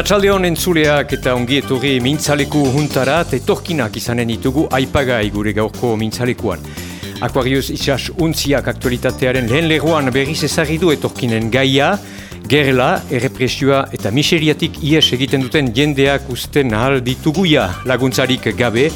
Arratxalde honen zuleak eta ongi etorri mintzaleku juntarat etorkinak izanen ditugu aipagai gure gaurko mintzalekuan. Aquarius itxas untziak aktualitatearen lehen lehuan berriz ezagidu etorkinen gaia, gerla, errepresioa eta miseriatik ies egiten duten jendeak usten ahal dituguia laguntzarik gabe,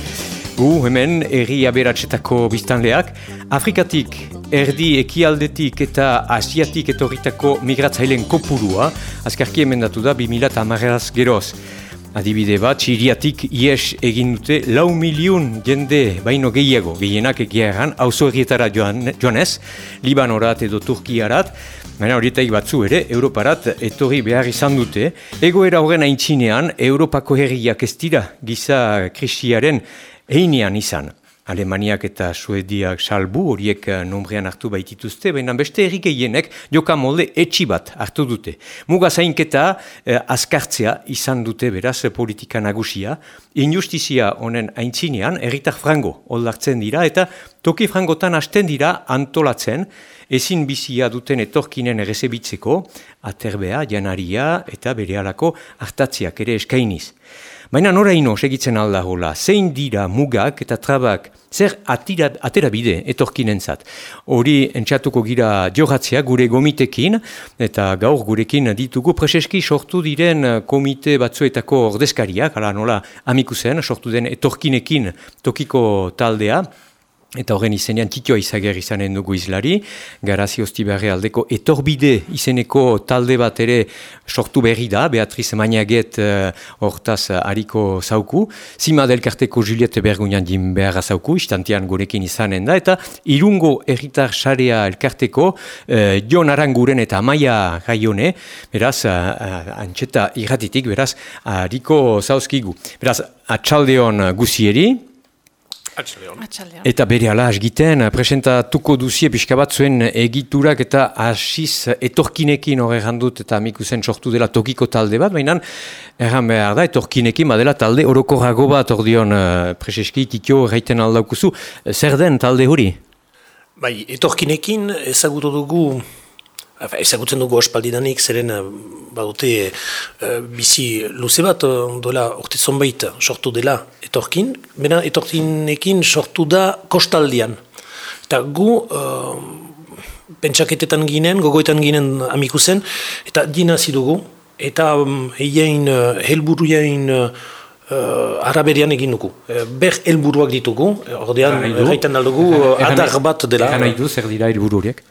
gu hemen erri aberatsetako biztanleak, Afrikatik erdi ekialdetik eta asiatik etorritako migratzailen kopurua, azkarki emendatu da 2000 geroz. Adibide bat, Siriatik ies egin dute lau miliun jende baino gehiago, gehienak egiaran, hauzo errietara joan, joanez, Libanorat edo Turkiarat, baina horietaik batzu ere, Europarat etorri behar izan dute. Egoera horren aintzinean, Europako herriak ez dira giza kristiaren einean izan. Alemaniak eta Suediak salbu horiek eh, nombrean hartu baitituzte, baina beste errikeienek joka molde etxi bat hartu dute. Muga zainketa eh, azkartzea izan dute beraz politika nagusia, injustizia honen aintzinean erritar frango oldartzen dira eta toki frangotan hasten dira antolatzen, ezin bizia duten etorkinen errezebitzeko, aterbea, janaria eta bere alako hartatziak ere eskainiz. Baina nora ino segitzen alda hola, zein dira mugak eta trabak, zer atira, atera bide etorkinentzat. Hori entxatuko gira johatzea gure gomitekin, eta gaur gurekin ditugu preseski sortu diren komite batzuetako ordezkariak, ala nola amikusen, sortu den etorkinekin tokiko taldea, Eta horren izenean titioa izager izanen dugu izlari, garazi hostibarre aldeko etorbide izeneko talde bat ere sortu berri da, Beatriz Mainaget uh, hortaz uh, hariko zauku, Zima delkarteko Juliette Bergunian din beharra zauku, istantean gurekin izanen da, eta irungo erritar xarea elkarteko uh, Jon Aranguren eta Amaia Gaione, beraz, uh, antxeta irratitik, beraz, hariko zauzkigu. Beraz, atxaldeon guzieri, Eta bere ala asgiten, presentatuko duzie pixka bat zuen egiturak eta asiz etorkinekin hori jandut eta amiku zen sortu dela tokiko talde bat, baina erran behar da, etorkinekin badela talde orokorrago bat ordion uh, preseski titio reiten aldaukuzu. Zer den talde hori? Bai, etorkinekin ezagutu dugu ezagutzen dugu ospaldidanik, zeren eh, badute uh, bizi luze bat uh, dola orte zonbait sortu dela etorkin, bena etorkinekin sortu da kostaldian. Eta gu uh, pentsaketetan ginen, gogoetan ginen amiku zen, eta dina zidugu, eta um, eien uh, uh, araberian egin dugu. Uh, ber helburuak ditugu, ordean gaiten aldugu uh, adar bat dela. Egan nahi du, zer dira helburu horiek?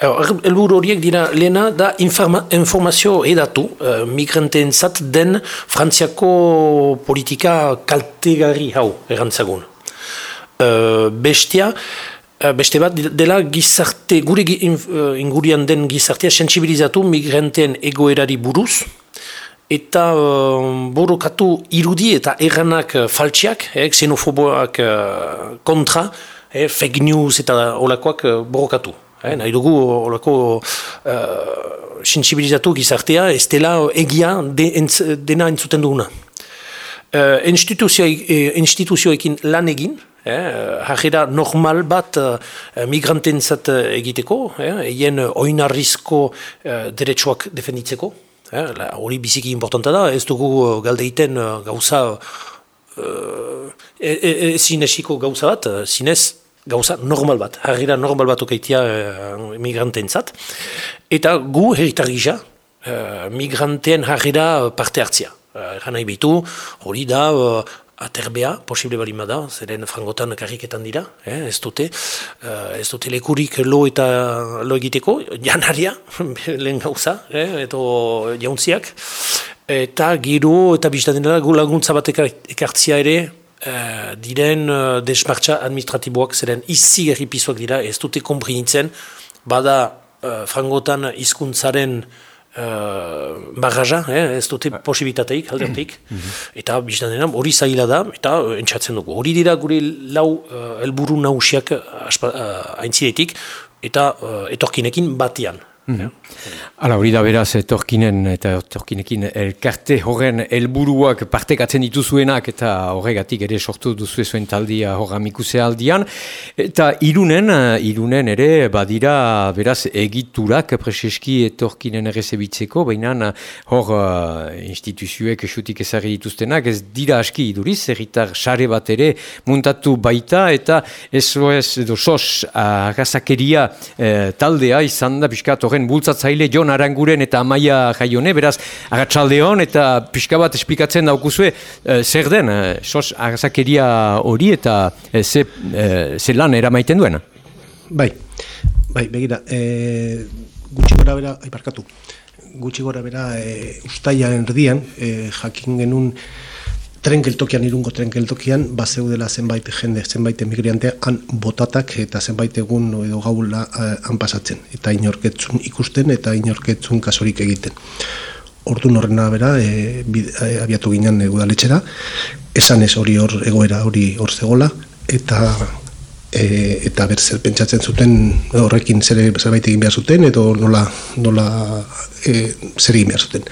Helburu horiek dira lehena da informazio edatu uh, migranteen zat den frantziako politika kaltegarri hau erantzagun. Uh, bestia, Beste bat, dela gizarte, gure ingurian den gizartea sensibilizatu migranteen egoerari buruz, eta uh, borokatu irudi eta erranak uh, faltsiak, eh, xenofoboak uh, kontra, eh, fake news eta olakoak uh, borokatu. Eh, nahi dugu olako uh, sensibilizatu gizartea, ez dela egia de, entz, dena entzuten duguna. Uh, instituzioekin lan egin, eh, normal bat uh, migrantentzat egiteko, eh, eien oinarrizko uh, deretsuak defenditzeko, hori eh, biziki importanta da, ez dugu uh, galdeiten uh, gauza uh, ezin e, esiko gauza bat, zinez gauza normal bat, harrira normal bat okaitia uh, migranteen zat. Eta gu herritarriza uh, migranteen harrira parte hartzia. Uh, nahi bitu, hori da aterbea, posible bali da, zeren frangotan karriketan dira, eh, ez dute, uh, ez dute lekurik lo eta lo egiteko, janaria, lehen gauza, eh, eto jauntziak, eta giro eta biztaten dela laguntza bat ekartzia ere, uh, diren uh, desmartza administratiboak, zeren izi gerripizuak dira, ez dute komprinitzen, bada uh, frangotan hizkuntzaren uh, bagaja, eh, ez dute posibitateik, aldertik, mhm. eta biztan hori zaila da, eta uh, entzatzen dugu. Hori dira gure lau uh, elburu nausiak uh, uh, aintzidetik, eta uh, etorkinekin batian. Mm Hala, hori da beraz, etorkinen eta etorkinekin elkarte horren helburuak partekatzen dituzuenak eta horregatik ere sortu duzu zuen taldia horra mikuse aldian. Eta irunen, irunen ere badira beraz egiturak preseski etorkinen errezebitzeko, baina hor uh, instituzioek esutik ezarri dituztenak, ez dira aski iduriz, erritar sare bat ere muntatu baita eta ez edo sos agazakeria eh, taldea izan da piskat horren bultzatzaile Jon Aranguren eta Amaia Jaione, beraz, agatsaldeon eta pixka bat esplikatzen daukuzue, e, zer den, e, sos agazakeria hori eta e, ze, e, lan eramaiten duena? Bai, bai, begira, e, gutxi gora bera, aiparkatu, gutxi gora bera, e, ustaiaren erdian, e, jakin genuen, tren geltokian, irungo tren geltokian, bazeudela zenbait jende, zenbait emigriantea, han botatak eta zenbait egun edo gaula uh, han pasatzen. Eta inorketzun ikusten eta inorketzun kasorik egiten. Ordu norrena bera, e, e, abiatu ginen e, udaletxera, esan ez hori hor egoera hori hor zegola, eta e, eta ber zer pentsatzen zuten horrekin zer zerbait egin behar zuten edo nola, nola e, zer egin behar zuten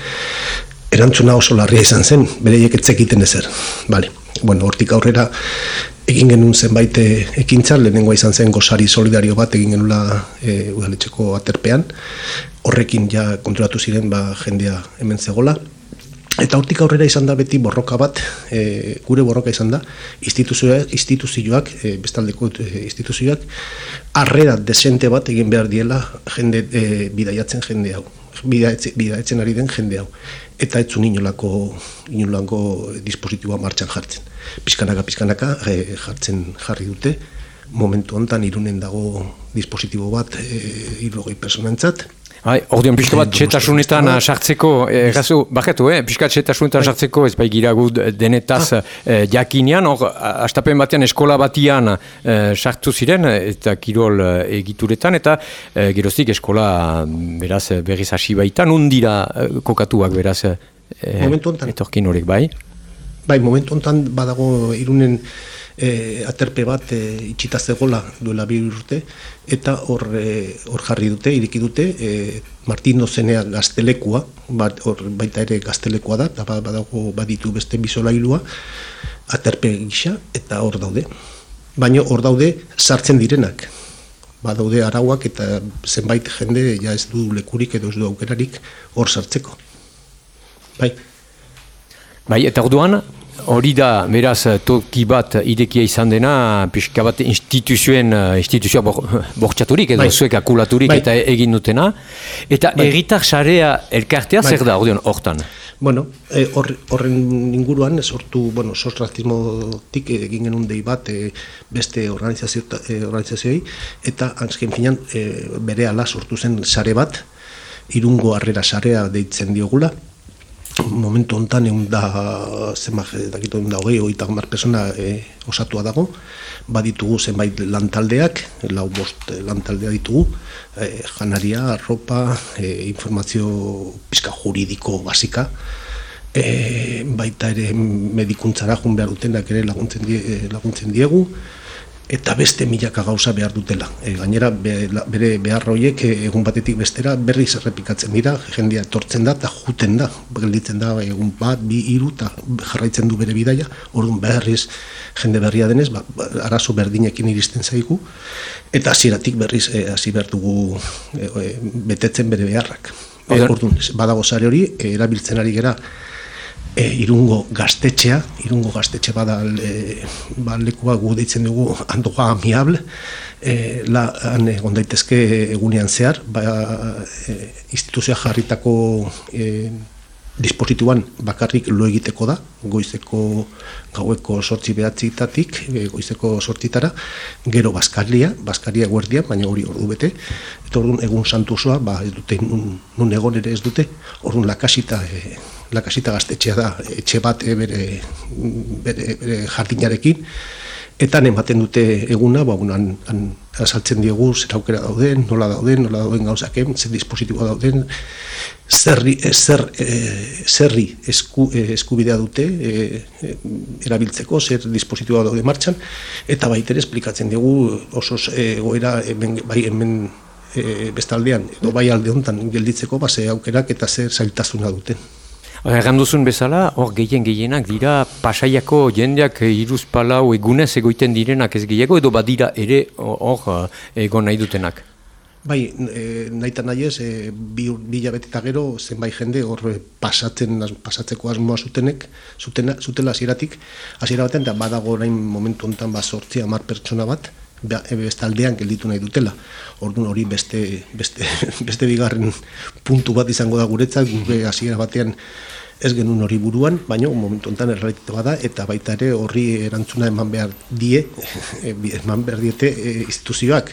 erantzuna oso larria izan zen, bereiek etzekiten ezer. Bale. Bueno, hortik aurrera egin genuen zenbait eh, ekintza, lehenengoa izan zen gozari solidario bat egin genula e, udaletxeko aterpean. Horrekin ja kontrolatu ziren ba, jendea hemen zegola. Eta hortik aurrera izan da beti borroka bat, e, gure borroka izan da, instituzioak, instituzioak e, bestaldeko instituzioak, arrera desente bat egin behar diela jende, e, bidaiatzen jende hau bidaitzen ari den jende hau. Eta ez zuen inolako, inolako dispositiboa martxan jartzen. Piskanaka, piskanaka e, jartzen jarri dute. Momentu honetan irunen dago dispositibo bat e, irrogei personantzat, Bai, ordean pixka bat txetasunetan sartzeko, eh, gazu, bakatu, eh, pixka txetasunetan bai. sartzeko, ez bai gira denetaz ah. eh, jakinean, hor, astapen batean eskola batian eh, sartu ziren, eta kirol eh, egituretan, eta eh, geroztik eskola beraz berriz hasi baitan, undira eh, kokatuak beraz eh, etorkin horrek, bai? Bai, momentu honetan badago irunen e, aterpe bat e, itxita zegola duela bi urte eta hor e, hor jarri dute iriki dute e, Martin Dozenea gaztelekua bat, hor baita ere gaztelekua da eta badago baditu beste bizolailua aterpe gisa eta hor daude. Baina hor daude sartzen direnak. Badaude arauak eta zenbait jende ja ez du lekurik edo ez du aukerarik hor sartzeko. Bai. Bai, eta orduan, Hori da, beraz, toki bat idekia izan dena, pixka bat instituzioen, eh, instituzioa bortxaturik edo bai. zuek akulaturik bai. eta egin dutena. Eta bai. erritar sarea elkartea bai. zer da, ordeon, hortan? Bueno, e, horren inguruan, sortu, bueno, sostraztismotik egin genuen dei bat e, beste organizazio, e, organizazioi, eta hansken finan e, bere ala sortu zen sare bat, irungo harrera sarea deitzen diogula, momentu hontan egun da zenbat dakitu egun da hogei hogei eta persona e, osatua dago. Baditugu zenbait lantaldeak lau bost lantaldea ditugu. E, janaria, arropa e, informazio pizka juridiko basika. E, baita ere medikuntzara jun behar dutenak ere laguntzen, die, laguntzen diegu eta beste milaka gauza behar dutela. E, gainera, bere behar horiek e, egun batetik bestera berriz errepikatzen dira, jendia etortzen da eta juten da, gelditzen da egun bat, bi, hiru eta jarraitzen du bere bidaia, orduan berriz jende berria denez, ba, arazo berdinekin iristen zaigu, eta hasieratik berriz e, hasi behar dugu e, betetzen bere beharrak. E, orduan, badago zare hori, erabiltzen ari gera, e, irungo gaztetxea, irungo gaztetxe bada e, ba, lekua gu deitzen dugu andoa amiable, e, la, han egon daitezke egunean zehar, ba, e, instituzioa jarritako e, disposituan bakarrik lo egiteko da, goizeko gaueko sortzi behatzitatik, e, goizeko sortzitara, gero Baskaria, Baskaria guardia, baina hori ordu bete, eta orduan egun santuzoa, ba, ez dute, nun, nun egon ere ez dute, orduan lakasita, e, lakasita gaztetxea da, etxe bat e, bere, bere, bere jardinarekin, eta ematen dute eguna, ba, unan, an, asaltzen diegu zer aukera dauden, nola dauden, nola dauden gauzak zer dispositiboa dauden, zerri, e, zer, e, zerri esku, e, eskubidea dute e, erabiltzeko, zer dispositiboa daude martxan, eta baita ere esplikatzen diegu oso egoera hemen, bai hemen e, bestaldean, edo bai alde honetan gelditzeko, ba, ze aukerak eta zer zailtasuna duten. Erran duzun bezala, hor gehien gehienak dira pasaiako jendeak iruz palau egunez egoiten direnak ez gehiago edo badira ere hor egon nahi dutenak. Bai, e, nahi eta nahi ez, e, bi, bi gero zenbait jende hor pasatzen, pasatzeko asmoa zutenek, zutena, zutela hasieratik hasiera baten, eta badago orain momentu honetan ba sortzia mar pertsona bat, e, beste aldean gelditu nahi dutela. Orduan hori beste, beste, beste bigarren puntu bat izango da guretzak, gure hasiera batean ez genuen hori buruan, baina momentu honetan errealitate bada, eta baita ere horri erantzuna eman behar die, eman behar diete e, instituzioak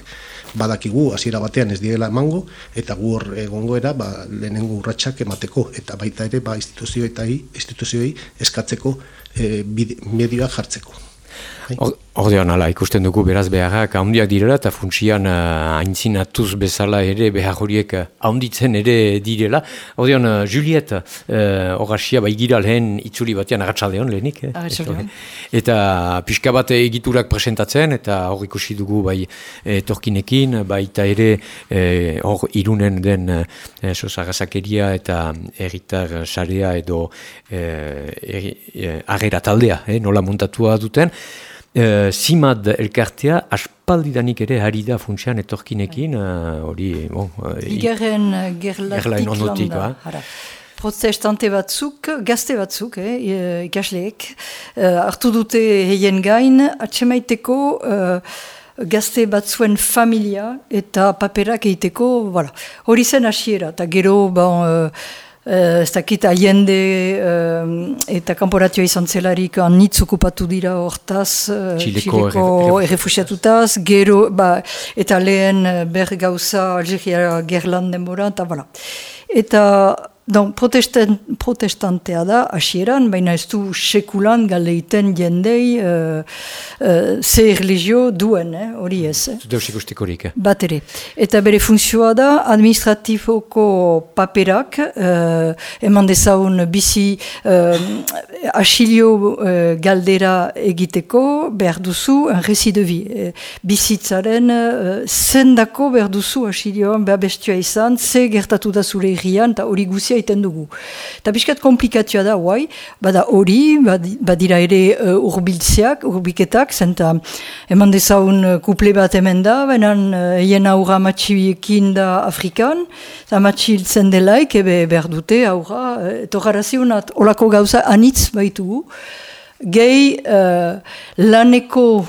badakigu hasiera batean ez diela emango eta gu hor egongoera ba lehenengo urratsak emateko. Eta baita ere ba instituzioetai instituzioei eskatzeko e, medioak jartzeko Ordean, ala, ikusten dugu beraz beharrak handiak direla eta funtsian uh, aintzinatuz bezala ere behar horiek handitzen ere direla. Ordean, uh, Juliet, horasia uh, bai gira lehen itzuli batean agatsaldeon lehenik. Eh? Eta pixka bat egiturak presentatzen eta hor ikusi dugu bai etorkinekin, baita ere hor irunen den eh, sosagazakeria eta erritar sarea edo eh, agera taldea, eh, nola montatua duten. Uh, Simad elkartea aspaldidanik ere hari da funtsian etorkinekin, eh, hori... Uh, bon, uh, Bigarren gerlatik landa. Protestante batzuk, gazte batzuk, eh, ikasleek, uh, hartu dute heien gain, atxemaiteko uh, gazte batzuen familia eta paperak egiteko, hori zen hasiera, eta gero, bon, Uh, ez dakit aiende uh, eta kanporatioa izan zelarik anitz okupatu dira hortaz uh, Txileko errefusiatutaz gero, ba, eta lehen ber gauza Algeria gerlan denbora eta voilà. eta Don, protestan, protestantea da, asieran, baina ez du sekulan galeiten jendei uh, uh, ze religio duen, eh, hori ez. Eh? Deus ikustikorik. Eh? Bat ere. Eta bere funtzioa da, administratifoko paperak, uh, eman dezaun bizi uh, asilio uh, galdera egiteko, behar duzu, en resi de vi. Uh, bizitzaren, uh, zendako behar duzu asilioan, behar bestua izan, ze gertatu da zure irrian, eta hori guzia egiten dugu. Eta piskat komplikatua da, guai, bada hori, badira ere uh, urbiltzeak, urbiketak, zenta eman dezaun uh, kuple bat hemen da, benan uh, eien aurra matxiekin da Afrikan, eta matxiltzen delaik, ebe behar dute aurra, uh, eto olako gauza anitz baitugu, gehi uh, laneko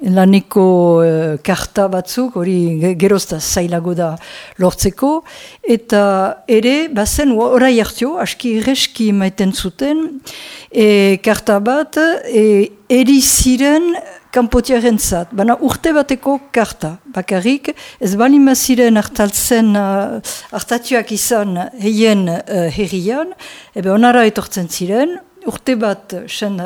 laneko uh, karta batzuk, hori gerozta zailago da lortzeko, eta ere, bazen, orai hartio, aski irreski maiten zuten, e, karta bat, e, eri ziren kanpotiaren zat, baina urte bateko karta, bakarrik, ez bali maziren hartaltzen, uh, hartatuak izan heien uh, herrian, ebe onara etortzen ziren, urte bat, sen,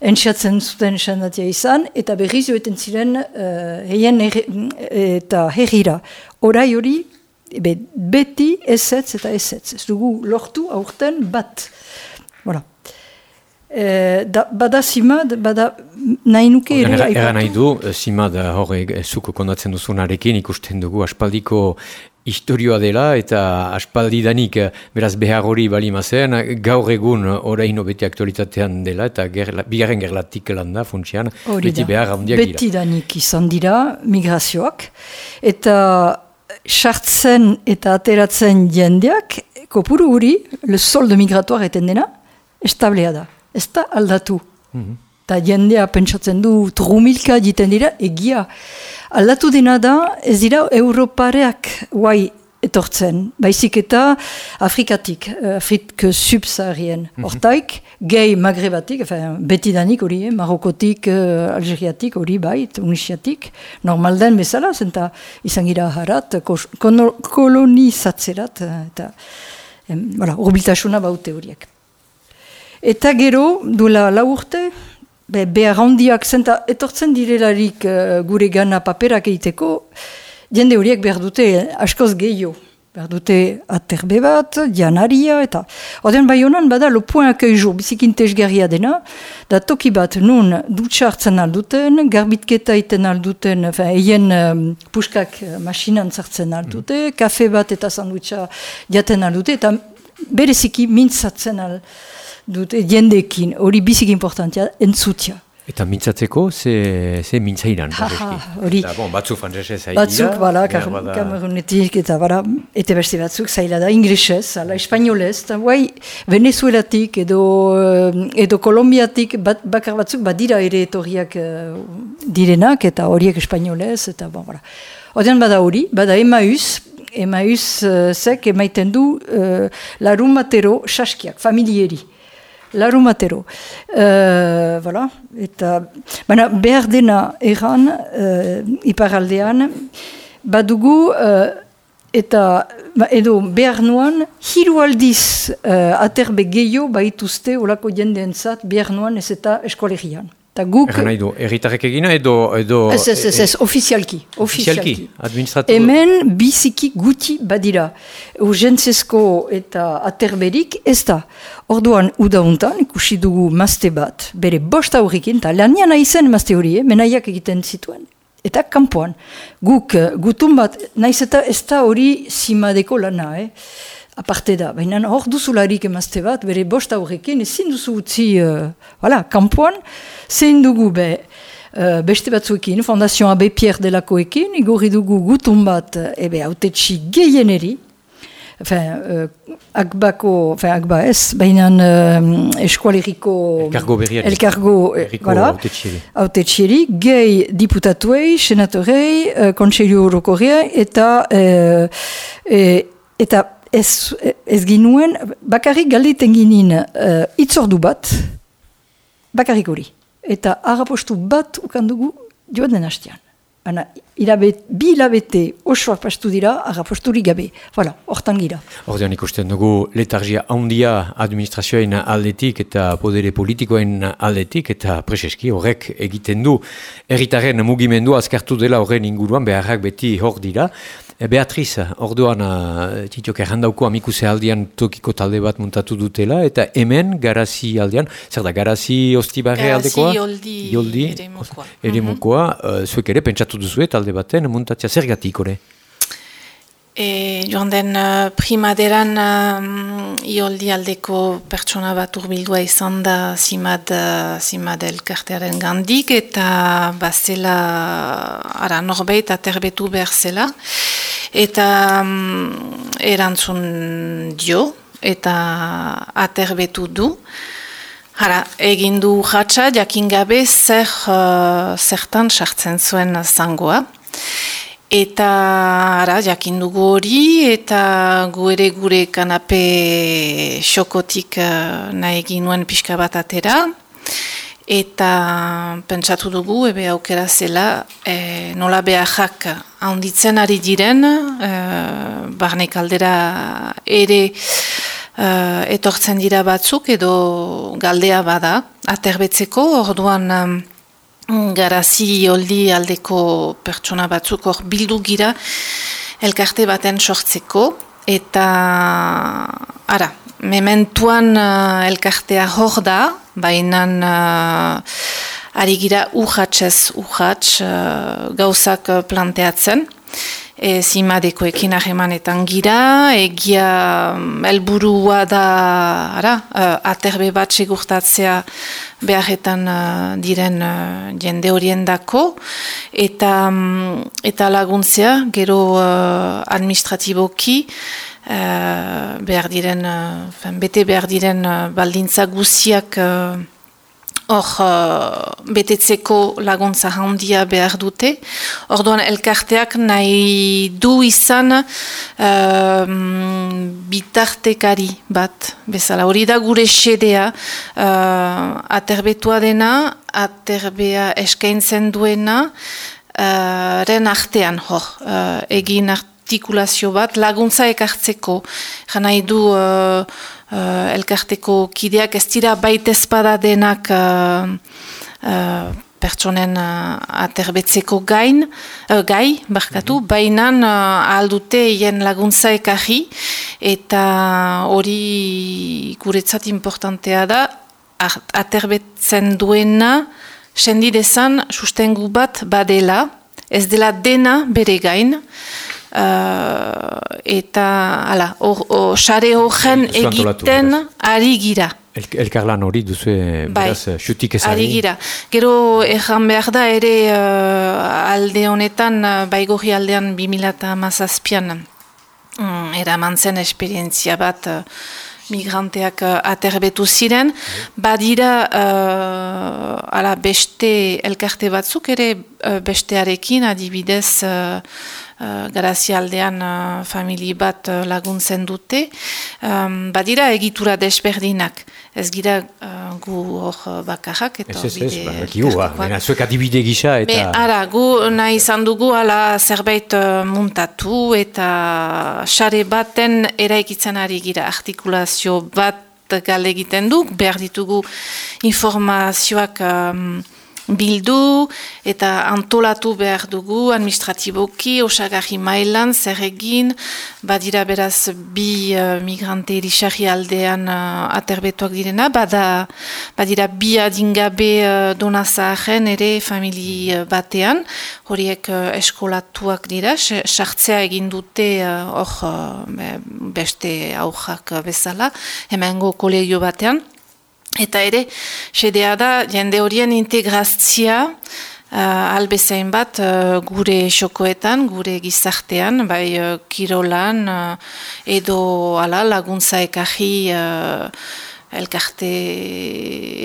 entxatzen zuten esandatia izan, eta berriz joeten ziren uh, heien eta herrira. Horai hori, be, beti ezetz eta ezetz. Ez dugu lortu aurten bat. Voilà. E, da, bada simad, bada nahi nuke ere. Egan nahi du, simad horre zuko kondatzen duzunarekin ikusten dugu aspaldiko historioa dela eta aspaldidanik eh, beraz behar hori bali mazen, gaur egun oraino beti aktualitatean dela eta gerla, bigarren gerlatik landa funtsian, beti behar handiak dira. Beti danik izan dira migrazioak eta sartzen eta ateratzen jendeak kopuru hori, le soldo migratoar eten dena, establea da, ez da aldatu. Mm Eta jendea pentsatzen du trumilka jiten dira, egia. Aldatu dena da, ez dira Europareak guai etortzen. Baizik eta Afrikatik, Afrik subsaharien. Mm Hortaik, gehi magrebatik, betidanik hori, eh, Marokotik, uh, Algeriatik hori bai, Tunisiatik, normalden bezala, zenta izan gira harat, kolonizatzerat, eta urbiltasuna baute horiek. Eta gero, duela la urte, be, behar handiak zenta etortzen direlarik uh, gure gana paperak egiteko, jende horiek behar dute askoz gehiago. behar dute aterbe bat, janaria, eta oden bai honan bada lo point accueil jour, bizik intezgarria dena, da toki bat nun dutxartzen alduten, garbitketa iten alduten, eien um, puskak uh, masinan zartzen aldute, mm. kafe bat eta sandwicha jaten aldute, eta bereziki mintzatzen aldute jendekin, hori bizik importantia, entzutia. Eta mintzatzeko, ze, ze mintzainan? Hori. Bon, batzuk frantzese zaila. Batzuk, bala, kamerunetik, eta bala, eta beste batzuk zaila da, ingresez, ala, espainolez, eta guai, venezuelatik edo, eh, edo kolombiatik, bat, bakar batzuk, badira ere etorriak uh, direnak, eta horiek espainolez, eta bon, bala. Odean bada hori, bada emaus, emaus uh, zek emaiten du uh, larumatero saskiak, familieri laru matero. Uh, voilà. Eta, baina behar dena erran, uh, iparaldean, badugu, uh, eta ba, edo behar nuan, hiru aldiz uh, aterbe gehiago baituzte olako jendeen zat, behar nuan ez eta eskolegian. Ta guk... Egan nahi du, erritarrek egina edo... edo ez, ez, ez, ez, ofizialki. Ofizialki, administratu... Hemen biziki guti badira. Urgentzesko eta aterberik ez da. Orduan, udauntan, ikusi dugu mazte bat, bere bost aurrikin, eta lanian aizen mazte hori, eh, menaiak egiten zituen. Eta kanpoan. Guk, eh, gutun bat, naiz eta ez da hori simadeko lana, eh? Aparte da. Baina hor duzularik emazte bat, bere bost aurrekin, ezin duzu utzi, uh, voilà, kampuan, zein dugu be, uh, beste batzuekin, Fondazioa AB Pierre delakoekin, igorri dugu gutun bat, ebe, autetxi gehieneri, Enfin, uh, akbako, enfin, akba ez, baina uh, eskualeriko... Elkargo berriak. Elkargo, voilà, autetxieri, gehi diputatuei, senatorei, uh, kontseilu horokorria, eta, uh, eta ez, ez ginuen, bakarrik galditen ginen uh, itzordu bat, bakarrik hori. Eta harrapostu bat ukandugu joan den hastean. Ana, ilabet, bi hilabete osoak pastu dira, harraposturik gabe. Voilà, hortan gira. Ordean ikusten dugu letargia handia administrazioen aldetik eta podere politikoen aldetik eta preseski horrek egiten du. Erritaren mugimendu azkartu dela horren inguruan beharrak beti hor dira. E, Beatriz, orduan, uh, titiok errandauko amikuse aldian tokiko talde bat muntatu dutela, eta hemen garazi aldian, zer da, garazi ostibarre aldekoa? Garazi joldi ere mukoa. Ere mukoa, uh, zuek ere pentsatu duzu talde baten muntatzea zer gatik, ore? E, joan den uh, primaderan um, ioldi aldeko pertsona bat urbildua izan da zimad, uh, zimad elkartearen gandik eta bazela ara norbeit aterbetu behar zela eta um, erantzun dio eta aterbetu du Hara, egin du jatsa, jakin gabe zer, uh, zertan sartzen zuen zangoa. Eta ara, jakin dugu hori, eta gu ere gure kanape xokotik uh, nahi ginuen pixka bat atera. Eta pentsatu dugu, ebe aukera zela, e, nola behajak handitzen ari diren, e, barne kaldera ere e, etortzen dira batzuk, edo galdea bada, aterbetzeko, orduan... Mm, garazi oldi aldeko pertsona batzuk hor bildu gira elkarte baten sortzeko. Eta ara, mementuan uh, elkartea hor da, baina uh, ari gira urratxez urratx uh, gauzak planteatzen e, zimadekoekin ahemanetan gira, egia mm, helburua da ara, uh, aterbe bat segurtatzea beharretan uh, diren uh, jende horien dako, eta, um, eta laguntzea, gero uh, administratiboki, uh, behar diren, uh, bete behar diren uh, baldintza guziak hor uh, betetzeko laguntza handia behar dute. Orduan elkarteak nahi du izan uh, bitartekari bat. Bezala hori da gure xedea uh, aterbetua dena, aterbea eskaintzen duena, uh, ren artean hor, uh, egin artikulazio bat laguntza ekartzeko. Nahi du... Uh, uh, elkarteko kideak ez dira baita espada denak uh, uh, pertsonen uh, aterbetzeko gain, uh, gai, barkatu, mm -hmm. bainan uh, aldute hien laguntza ekarri, eta hori guretzat importantea da, aterbetzen duena, sendidezan sustengu bat badela, ez dela dena bere gain, uh, eta ala, or, sare horren egiten ari gira. El, elkarlan hori duzu bai, beraz xutik ezari? Ari gira. Gero erran behar da ere uh, alde honetan, uh, baigorri aldean 2008an um, eraman zen esperientzia bat uh, migranteak uh, aterbetu ziren. Badira uh, ala beste elkarte batzuk ere bestearekin adibidez uh, Uh, garazialdean famili bat laguntzen dute, um, badira egitura desberdinak. Ez gira uh, gu hor bakarrak eta ez, ez, ez, ba, zuek adibide gisa eta... Me, ara, gu nahi izan dugu ala zerbait uh, muntatu eta xare baten eraikitzen ari gira. Artikulazio bat gale egiten du, behar ditugu informazioak um, bildu eta antolatu behar dugu administratiboki, osagarri mailan, zer egin, badira beraz bi uh, migrante erisari aldean uh, aterbetuak direna, bada, badira bi adingabe uh, donazaren ere famili uh, batean, horiek uh, eskolatuak dira, sartzea egin dute hor uh, beste aurrak bezala, hemengo kolegio batean, Eta ere, sedea da, jende horien integrazia uh, albezain bat uh, gure xokoetan, gure gizartean, bai uh, kirolan uh, edo ala, laguntza ekaji uh, elkarte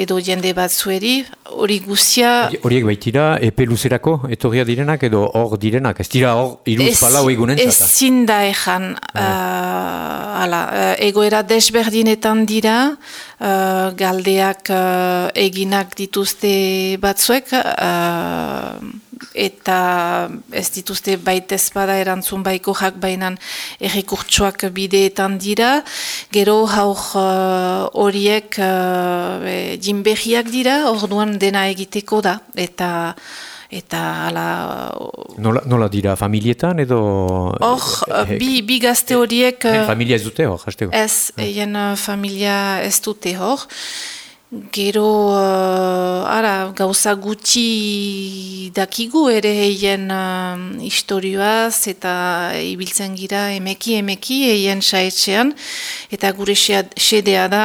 edo jende bat zueri, hori guzia... Horiek baitira, epe luzerako etorria direnak edo hor direnak, ez dira hor iruz palau egunen Ez zinda ezan, uh, uh, egoera desberdinetan dira, uh, galdeak uh, eginak dituzte batzuek, uh, eta ez dituzte baitez bada erantzun baiko jak bainan errekurtsuak bideetan dira, gero haur uh, horiek uh, jinbehiak dira, orduan dena egiteko da, eta eta ala... Nola, nola dira familietan edo... Hor, eh, bi, bi gazte horiek... familia ez dute hor, hasteko? Ez, eien familia ez dute hor. Gero, uh, ara, gauza gutxi dakigu ere eien uh, historioaz eta ibiltzen gira emeki emeki eien saetxean eta gure xedea da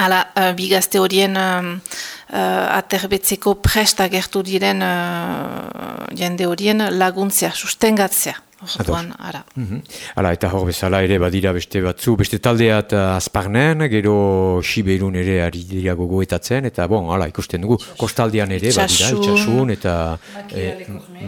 ala, uh, bigazte horien uh, uh, aterbetzeko presta gertu diren uh, jende horien laguntzea, sustengatzea. Orduan, ara. Mm Hala, eta hor bezala ere badira beste batzu, beste taldeat azparnen, gero Siberun ere ari dira gogoetatzen, eta bon, hala, ikusten dugu, kostaldian ere badira, itxasun, eta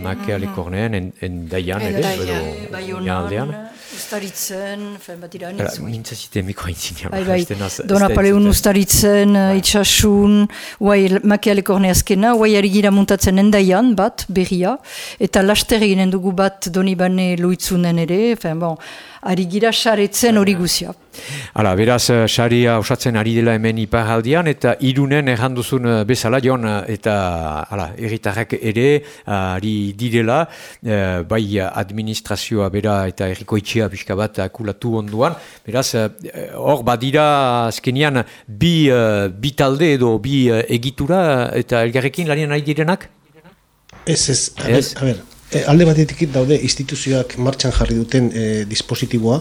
Makea Lekornean, en, en Daian ere, edo Ialdean. Ustaritzen, bat dira, nintzazite miko haintzina. Bai, bai, Dona Paleun ustaritzen, itxasun, guai Makea Lekorne azkena, guai ari gira muntatzen endaian, bat, berria, eta laster eginen dugu bat doni bane luitzunen ere, fen, bon, ari gira saretzen hori guzia. Hala, beraz, saria osatzen ari dela hemen iparaldian, eta irunen erranduzun eh, bezala joan, eh, eta hala, erritarrak ere, ari direla, eh, bai administrazioa bera eta errikoitxea pixka bat akulatu onduan, beraz, hor badira azkenian bi, bi talde edo bi egitura eta elgarrekin lanien nahi direnak? Ez, ez, a, ez? a ber, E, alde batetik daude instituzioak martxan jarri duten e, dispositiboa,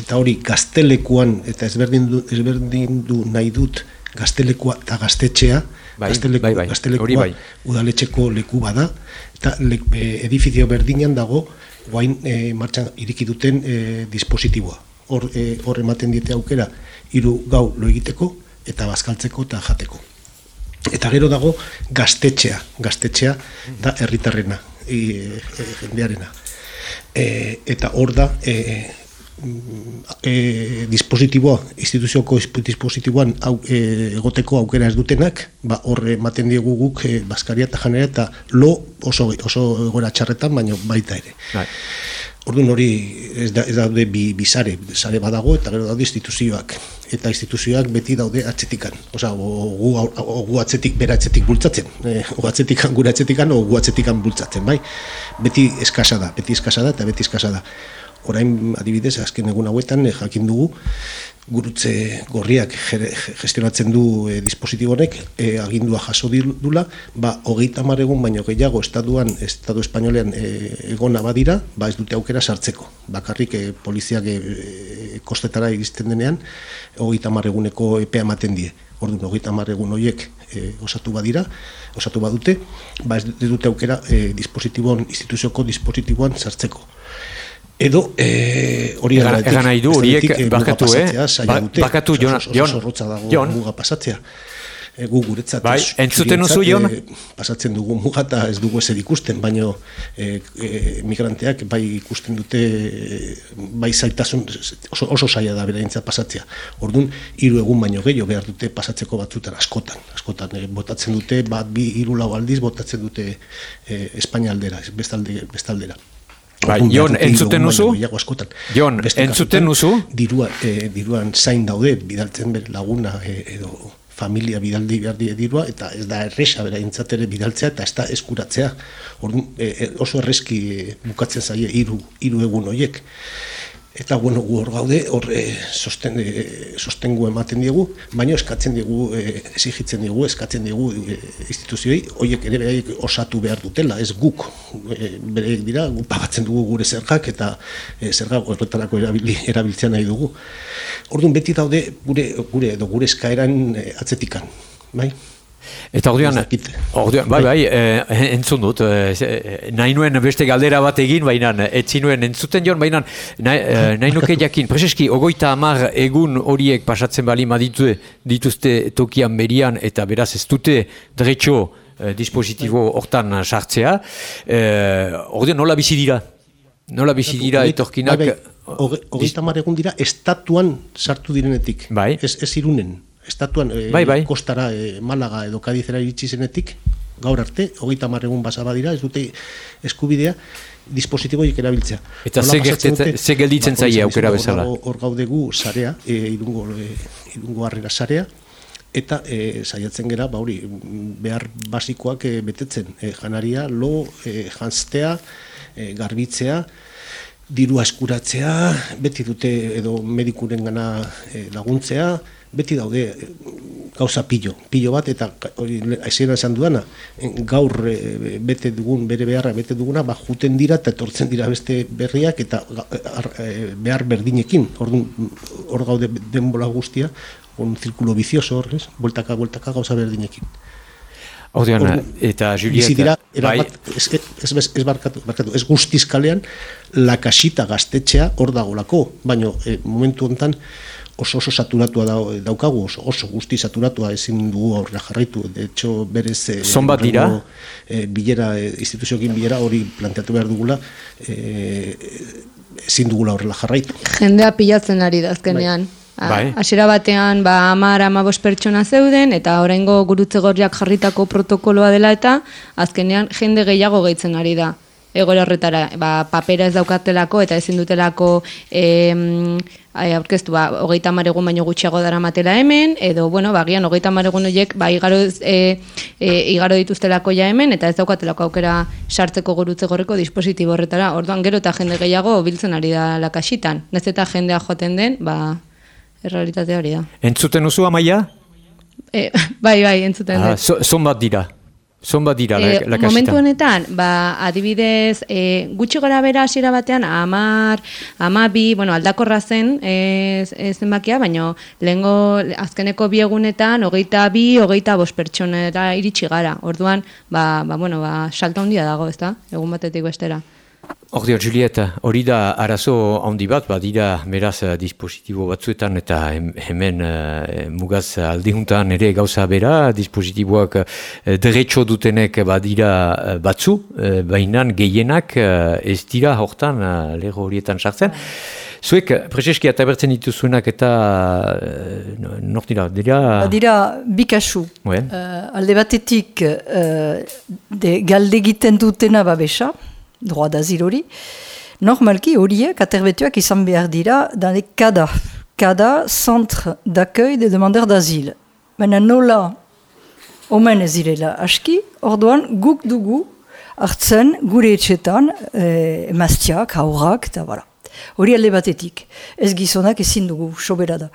eta hori gaztelekuan, eta ezberdin du, ezberdin du nahi dut gaztelekua eta gaztetxea, bai, gazteleku, bai, bai. gaztelekua bai. udaletxeko leku bada, eta le, e, edifizio berdinan dago guain e, martxan iriki duten e, dispositiboa. Hor, e, hor ematen diete aukera, hiru gau lo egiteko, eta bazkaltzeko eta jateko. Eta gero dago gaztetxea, gaztetxea da herritarrena, e, jendearena. E, eta hor da, e, e, dispositiboa, instituzioko dispositiboan au, e, egoteko aukera ez dutenak, ba, horre ematen diegu guk e, Baskaria eta Janera eta lo oso, oso egora txarretan, baina baita ere. Bai. Orduan hori ez, da, ez daude bi, bi sare, badago eta gero daude instituzioak. Eta instituzioak beti daude atzetikan. Osa, gu, gu atzetik, bera atzetik bultzatzen. E, o atzetikan, gure atzetikan, o gu atzetikan bultzatzen, bai? Beti eskasa da, beti eskasa da eta beti eskasa da. Orain, adibidez, azken egun hauetan, e, jakin dugu, gurutze gorriak gestionatzen du e, dispositibo honek e, agindua jaso dula, ba hogeita egun baino gehiago estatuan estatu espainolean e, egona badira, ba ez dute aukera sartzeko. Bakarrik e, poliziak e, kostetara iristen denean hogeita eguneko epea ematen die. Orduan hogeita egun horiek e, osatu badira, osatu badute, ba ez dute aukera e, dispositibon, instituzioko dispositiboan sartzeko edo eh hori egan, egan nahi du horiek bakatu eh? ba, bakatu jon jon. muga pasatzea. E, gu guretzat bai entzuten uzu jon? e, pasatzen dugu muga ta ez dugu ezer ikusten baino e, e, migranteak bai ikusten dute bai zaitasun oso, oso saia da beraintza pasatzea. Ordun hiru egun baino gehiago behar dute pasatzeko batzutan askotan askotan e, botatzen dute bat bi hiru lau aldiz botatzen dute e, Espainia aldera bestalde bestaldera Bai, Jon, entzuten nuzu? Jon, entzuten nuzu? Dirua, e, diruan zain daude, bidaltzen ber laguna e, edo familia bidaldi behar die dirua, eta ez da erresa bera intzatere bidaltzea, eta ez da eskuratzea. Ordu, e, oso erreski bukatzen zaie hiru hiru egun horiek eta bueno, gu hor gaude, hor e, sosten, e, sostengu ematen diegu, baina eskatzen diegu, e, esigitzen diegu, eskatzen diegu e, instituzioi, horiek ere behaik osatu behar dutela, ez guk, e, bereik dira, gu pagatzen dugu gure zergak eta e, zergak horretarako erabili, erabiltzen nahi dugu. Orduan beti daude gure, gure, edo gure eskaeran e, atzetikan, bai? Eta orduan, orduan, bai, bai, eh, entzun dut, eh, nahi nuen beste galdera bat egin, baina etzi nuen entzuten joan, baina nahi, eh, nahi nuke jakin, prezeski, ogoita amar egun horiek pasatzen bali dituzte, dituzte tokian berian, eta beraz ez dute dretxo eh, dispositibo hortan sartzea, eh, orduan nola bizi dira? Nola bizi dira etorkinak? Bai, bai, ogoita amar egun dira, estatuan sartu direnetik, bai. ez, ez irunen estatuan e, bai, bai. kostara e, Malaga edo Kadizera iritsi zenetik, gaur arte, hogeita marregun basaba dira, ez dute eskubidea, dispositiboik erabiltzea. Eta ze, ze gelditzen ba, zaie aukera bezala? Hor gaudegu sarea, e, irungo, e, irungo harrera sarea, eta e, saiatzen gera, ba hori, behar basikoak e, betetzen, e, janaria, lo, e, janztea, e, garbitzea, dirua eskuratzea, beti dute edo medikuren gana e, laguntzea, beti daude eh, gauza pillo, pillo bat eta hori aiziena esan duana, gaur eh, bete dugun, bere beharra bete duguna, ba juten dira eta etortzen dira beste berriak eta eh, behar berdinekin, hor gaude denbola guztia, un zirkulo bizioso hor, ez? Bueltaka, bueltaka gauza berdinekin. Ordean, eta Julieta... Bai. Ez, ez, ez, barkatu, barkatu, ez guztiz kalean, lakasita gaztetxea hor dagolako, baina momentu honetan, oso oso saturatua da, daukagu, oso, oso guzti saturatua ezin dugu aurrera jarraitu. De hecho, berez... Eh, Zon bat dira? Eh, bilera, eh, instituzioekin bilera hori planteatu behar dugula, eh, ezin dugula aurrela jarraitu. Jendea pilatzen ari da azkenean. Bai. Bai. Hasiera batean ba amar amabos pertsona zeuden eta oraingo gurutze gorriak jarritako protokoloa dela eta azkenean jende gehiago gehitzen ari da egoera horretara, ba, papera ez daukatelako eta ezin dutelako aurkeztu, ba, hogeita maregun baino gutxiago dara matela hemen, edo, bueno, bagian, hogeita maregun horiek, ba, igaro, e, e, igaro dituztelako ja hemen, eta ez daukatelako aukera sartzeko gurutze gorreko dispositibo horretara, orduan gero eta jende gehiago biltzen ari da lakasitan. Nez eta jendea joaten den, ba, errealitatea hori da. Entzuten usu, amaia? E, bai, bai, entzuten ah, Zon bat dira? Zonbat dira e, la, Momentu honetan, ba, adibidez, e, gutxi gara bera hasiera batean, amar, amabi, bueno, aldakorra zen e, zenbakia, baina lehengo azkeneko biegunetan, hogeita bi, hogeita bos pertsonera iritsi gara. Orduan, ba, ba, bueno, ba, salta handia dago, ezta? Egun batetik bestera. Ordio, Julieta, hori da arazo handi bat, badira beraz eh, dispositibo batzuetan eta hemen uh, mugaz aldihuntan ere gauza bera, dispositiboak uh, dutenek badira uh, batzu, uh, bainan gehienak uh, ez dira hortan uh, lego horietan sartzen. Zuek, prezeski eta bertzen dituzuenak eta uh, nort dira? Dira, dira bikasu. Uh, alde batetik uh, de galde egiten dutena babesa, droa da hori. normalki horiek aterbetuak izan behar dira dane kada, kada centre d'accueil de demandeur d'asile. Baina nola omen ez direla aski, orduan guk dugu hartzen gure etxetan eh, emaztiak, haurrak, eta bara. Hori alde batetik, ez gizonak ezin dugu, sobera da.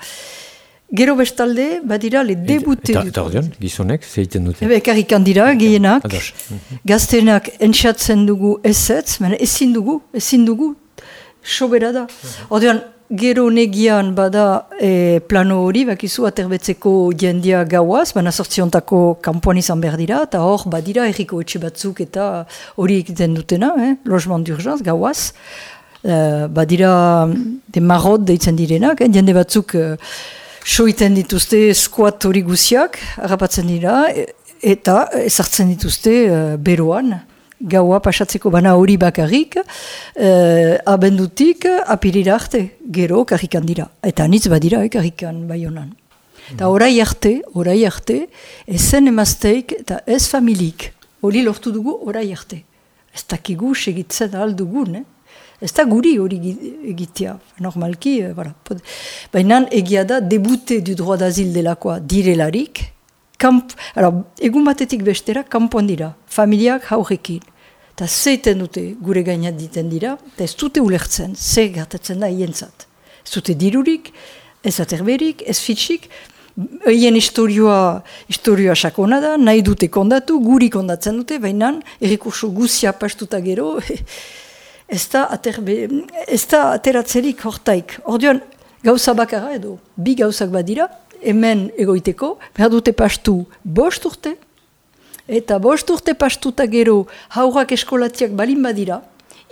Gero bestalde, badira, le debute eta, Eta ordean, gizonek, zeiten dute? Ebe, karrikan dira, gehienak, mhm. gaztenak entxatzen dugu ezetz, ezin dugu, ezin dugu, sobera da. Mhm. Ordean, gero negian bada e, plano hori, bakizu aterbetzeko jendia gauaz, baina sortziontako kampuan izan behar dira, eta hor badira erriko etxe batzuk eta hori egiten dutena, eh? lojman d'urgence gauaz. Uh, badira de marot deitzen direnak, eh? jende batzuk uh, soiten dituzte skuat hori guziak, harrapatzen dira, e, eta ezartzen dituzte uh, beroan, gaua pasatzeko bana hori bakarrik, uh, abendutik apirira arte, gero karrikan dira. Eta anitz badira, eh, karrikan bai honan. Eta orai arte, orai arte, ezen emazteik eta ez familik, hori lortu dugu orai arte. Ez dakigu segitzen aldugun, eh? Ez da guri hori egitea, normalki, e, baina egia da debute du droit d'azil delakoa direlarik, kamp, egun batetik bestera, kampuan dira, familiak haurekin. Eta zeiten dute gure gainat diten dira, eta ez dute ulertzen, ze gertatzen da hientzat. Ez dute dirurik, ez aterberik, ez fitxik, Eien historioa, historioa sakona da, nahi dute kondatu, guri kondatzen dute, baina errekurso guzia pastuta gero, ez da, aterbe, ez da ateratzerik hortaik. Ordean, gauza bakarra edo, bi gauzak badira, hemen egoiteko, behar dute pastu bost urte, eta bost urte pastuta gero haurak eskolatiak balin badira,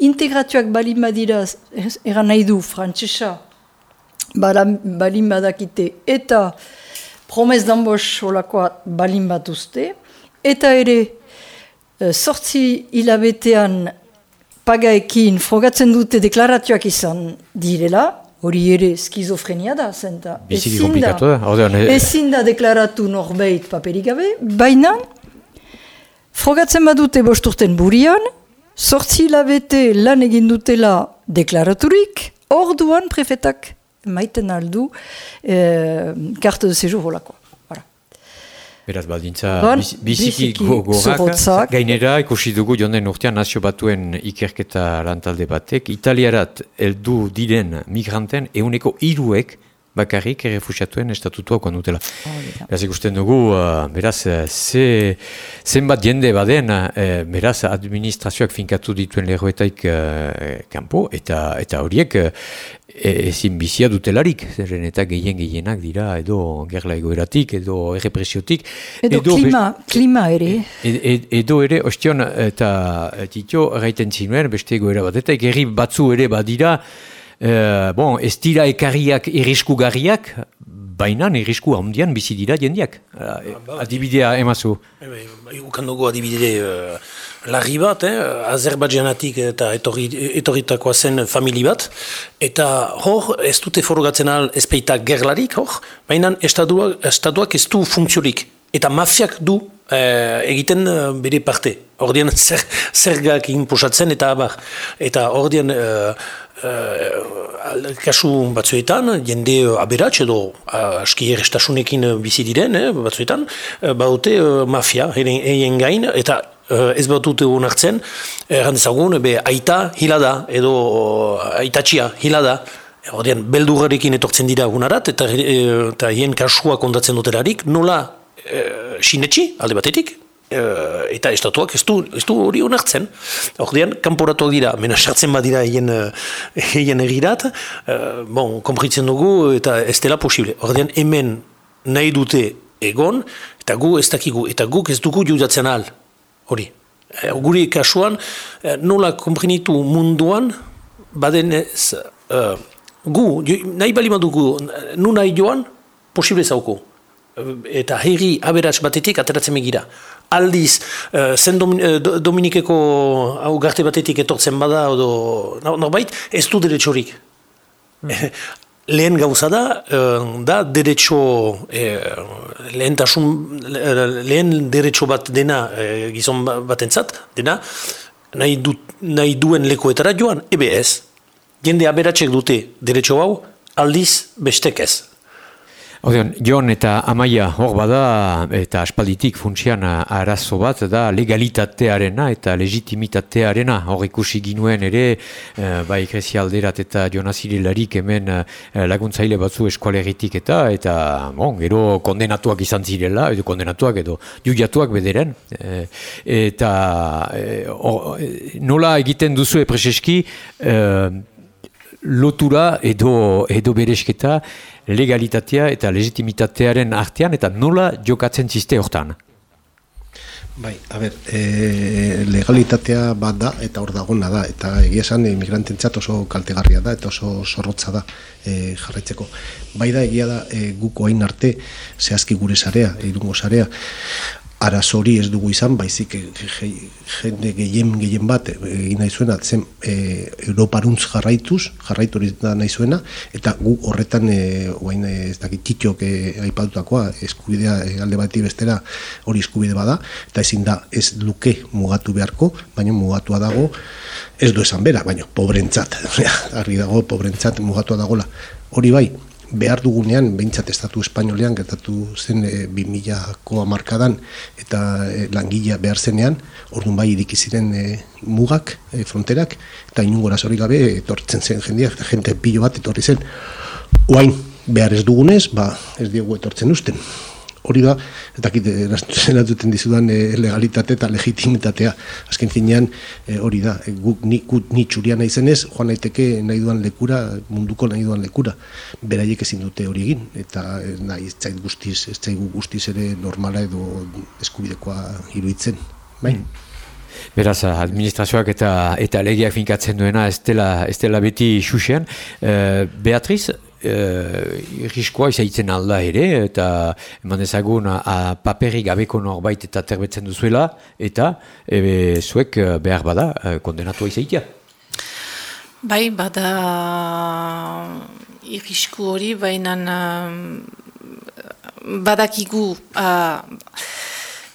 integratuak balin badira, eran nahi du, frantzesa, balin badakite, eta promez danbos olakoa balin batuzte, eta ere, sortzi eh, hilabetean pagaekin frogatzen dute deklaratuak izan direla, hori ere skizofrenia da, zenta. Ezin da, eh, ezin da deklaratu norbeit paperik gabe, baina frogatzen badute bosturten burian, sortzi labete lan egin dutela deklaraturik, orduan prefetak maiten aldu eh, karte de sejur holakoa. Beraz, baldintza, biziki gogorak, gainera, ikusi dugu jonden urtean nazio batuen ikerketa lantalde batek, italiarat eldu diren migranten euneko iruek bakarrik errefusiatuen estatutua kondutela. Oh, beraz, ikusten dugu, uh, beraz, ze, zenbat jende baden, uh, beraz, administrazioak finkatu dituen leroetaik uh, kanpo, eta, eta horiek E, ezin bizia dutelarik, zerren eta gehien gehienak dira edo gerla egoeratik, edo errepresiotik. Edo, edo klima, klima ere. E, e, edo ere, ostion, eta titio, gaiten zinuen, beste egoera bat, eta gerri batzu ere badira, e, bon, ez dira ekarriak irriskugarriak, baina irrisku handian bizi dira jendiak. Adibidea emazu. Ukan dugu adibide uh, larri bat, eh? Azerbaiджanatik eta etorritakoa zen famili bat, eta hor ez dute forogatzen al ezpeitak gerlarik, hor, baina estatuak, estatuak ez du funtziorik, eta mafiak du eh, egiten uh, bere parte. Ordean zer, zergak inposatzen eta abar. Eta ordean uh, uh, kasu batzuetan, jende aberatx edo uh, aski errestasunekin bizi diren, eh, batzuetan, baute mafia egin gain, eta ez batute honartzen, errandezagun, be aita hilada edo uh, aitatxia hilada, Ordean, beldurrarekin etortzen dira gunarat, eta, hien kasua kontatzen duterarik, nola e, sinetxi, alde batetik, e, eta estatuak ez du, ez du hori onartzen. Ordean, kanporatuak dira, mena sartzen badira egin, egin egirat, e, bon, kompritzen dugu eta ez dela posible. Ordean, hemen nahi dute egon, eta gu ez dakigu, eta guk ez dugu judatzen al, hori. Guri kasuan, nola komprinitu munduan, baden ez, e, gu, nahi bali madugu, nu joan, posible zauko eta herri aberats batetik ateratzen megira. Aldiz, uh, zen uh, Dominikeko hau garte batetik etortzen bada, odo, norbait, ez du deretxorik. Hmm. Lehen gauza da, da deretxo, lehen, tasun, lehen deretxo bat dena, gizon ba-, batentzat, dena, nahi, du, nahi duen lekuetara joan, ebe ez, jende aberatsek dute derecho hau, aldiz bestek ez. Odean, Jon eta Amaia hor bada eta aspalditik funtsian arazo bat da legalitatearena eta legitimitatearena. Hor ikusi ginuen ere e, bai kresi alderat eta Jonazilelarik hemen e, laguntzaile batzu eskualeritik eta eta bon, gero kondenatuak izan zirela edo kondenatuak edo jugiatuak bederen. E, eta nola egiten duzu epreseski lotura edo, edo beresketa legalitatea eta legitimitatearen artean eta nola jokatzen ziste hortan? Bai, a ber, e, legalitatea bat da eta hor dagona da eta egia esan emigrantentzat oso kaltegarria da eta oso zorrotza da e, jarraitzeko. Bai da egia da e, guko hain arte zehazki gure sarea, irungo sarea, arazo hori ez dugu izan, baizik jende gehien gehien bat egin nahi zuena, zen e, Europaruntz jarraituz, jarraitu hori da nahi zuena, eta gu horretan, e, oain ez dakit titxok e, aipatutakoa, eskubidea e, alde bati bestera hori eskubide bada, eta ezin da ez luke mugatu beharko, baina mugatua dago, ez du esan bera, baina pobrentzat, argi dago pobrentzat mugatua dagola. Hori bai, behar dugunean, behintzat estatu espainolean, gertatu zen e, 2000ko amarkadan, eta e, langilea behar zenean, orduan bai irikiziren e, mugak, e, fronterak, eta inungora zori gabe, etortzen zen jendia, jente pilo bat etorri zen. Oain, behar ez dugunez, ba, ez diegu etortzen usten hori da, eta kit, erantzuten dizudan e, legalitate eta legitimitatea. Azken finean, e, hori da, e, guk ni, guk ni txuria nahi zenez, joan naiteke nahi duan lekura, munduko nahi duan lekura. Beraiek ezin dute hori egin, eta e, nahi ez zait guztiz, ez zait guztiz ere normala edo eskubidekoa iruditzen. Bai? Mm. Beraz, administrazioak eta eta legiak finkatzen duena ez dela, ez dela beti xuxean. Beatriz, uh, irriskoa izaitzen alda ere, eta eman ezagun a, paperi gabeko norbait eta terbetzen duzuela, eta ebe, zuek eh, behar bada uh, kondenatua izaitia. Bai, bada irrisku hori, baina badakigu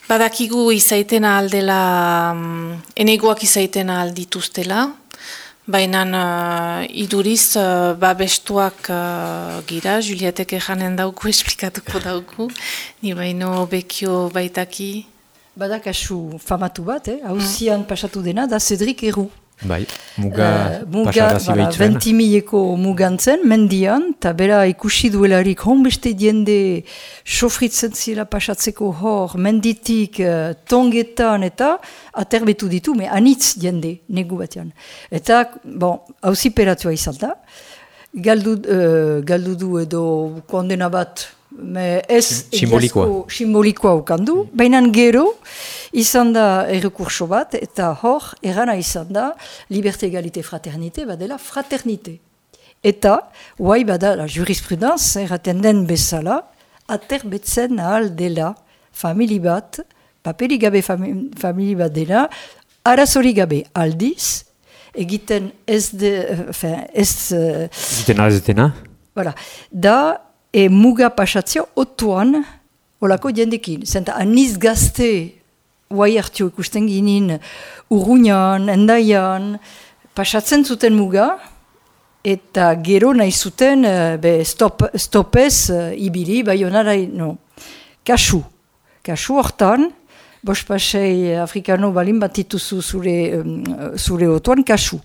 badakigu izaiten aldela um, enegoak izaiten aldituztela, Baina uh, iduriz uh, babestuak uh, gira, Julietek ejanen dauku, esplikatuko dauku, ni baino bekio baitaki. Badak asu famatu bat, eh? hausian mm. pasatu dena, da Cedric Eru. Bai, muga, uh, muga Ventimileko mugantzen, mendian, eta bera ikusi duelarik honbeste diende sofritzen zila pasatzeko hor, menditik, uh, tongetan eta aterbetu ditu, me anitz diende, negu batean. Eta, bon, hausi peratua izan da, galdu, uh, galdu du edo kondena bat, me ez simbolikoa, simbolikoa ukandu, baina gero, izan da errekurso bat, eta hor, erana izan da, liberte, egalite, fraternite, badela fraternite. Eta, guai bada, la jurisprudence, erraten den bezala, aterbetzen ahal dela, famili bat, papeli gabe famili bat dela, arazori gabe aldiz, egiten ez de, fin, ez... Egiten arazetena? Voilà. Da, e muga pasatzio otuan, olako jendekin. Zenta, aniz gazte, guai hartio ikusten ginin, urruñan, endaian, pasatzen zuten muga, eta gero nahi zuten, eh, be, stop, stopez, uh, ibili, bai honara, no, kasu. Kasu hortan, bos pasei afrikano balin bat dituzu zure, um, zure otuan, kasu.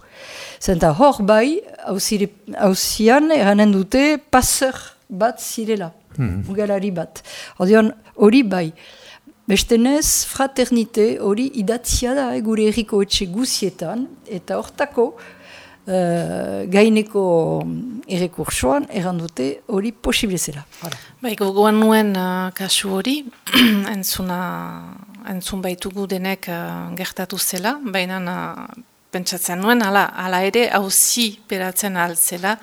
Zenta hor bai, hausian, eranen dute, paseur bat zirela, mm mugalari bat. hori bai, Bestenez, fraternite hori idatzia da, eh, gure erriko etxe guzietan, eta hortako uh, gaineko errekursoan errandute hori posibilezela. Bai, gogoan nuen uh, kasu hori, entzuna, entzun baitugu denek uh, gertatu zela, baina uh, pentsatzen nuen, ala, ala ere hauzi peratzen altzela,